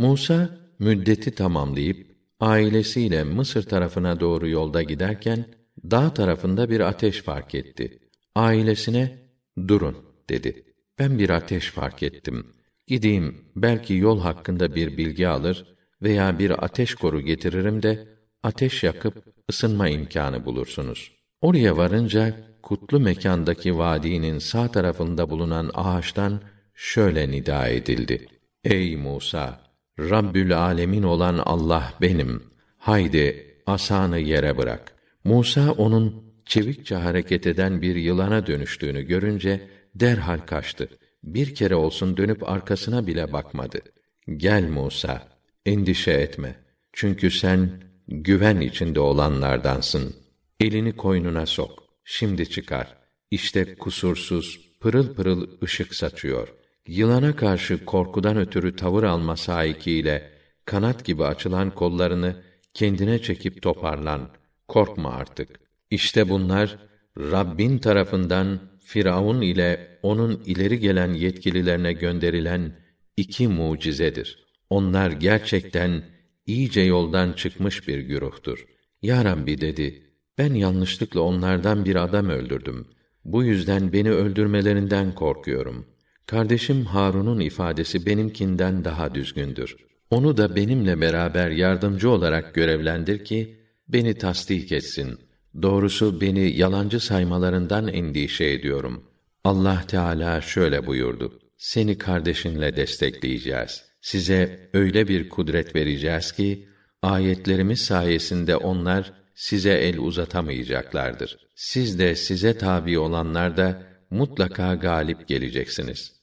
Musa müddeti tamamlayıp ailesiyle Mısır tarafına doğru yolda giderken dağ tarafında bir ateş fark etti. Ailesine durun dedi. Ben bir ateş fark ettim. Gideyim belki yol hakkında bir bilgi alır veya bir ateş koru getiririm de ateş yakıp ısınma imkanı bulursunuz. Oraya varınca kutlu mekandaki vadinin sağ tarafında bulunan ağaçtan şöyle nida edildi. Ey Musa! Rabbül alemin olan Allah benim. Haydi asanı yere bırak. Musa onun çevikçe hareket eden bir yılana dönüştüğünü görünce derhal kaçtı. Bir kere olsun dönüp arkasına bile bakmadı. Gel Musa, endişe etme. Çünkü sen güven içinde olanlardansın. Elini koynuna sok. Şimdi çıkar. İşte kusursuz, pırıl pırıl ışık saçıyor. Yılana karşı korkudan ötürü tavır alma sahikiyle kanat gibi açılan kollarını kendine çekip toparlan. Korkma artık. İşte bunlar Rabbin tarafından Firavun ile onun ileri gelen yetkililerine gönderilen iki mucizedir. Onlar gerçekten iyice yoldan çıkmış bir güruhtur. Ya Rabbi dedi, ben yanlışlıkla onlardan bir adam öldürdüm. Bu yüzden beni öldürmelerinden korkuyorum. Kardeşim Harun'un ifadesi benimkinden daha düzgündür. Onu da benimle beraber yardımcı olarak görevlendir ki beni tasdik etsin. Doğrusu beni yalancı saymalarından endişe ediyorum. Allah Teala şöyle buyurdu: Seni kardeşinle destekleyeceğiz. Size öyle bir kudret vereceğiz ki ayetlerimiz sayesinde onlar size el uzatamayacaklardır. Siz de size tabi olanlar da mutlaka galip geleceksiniz.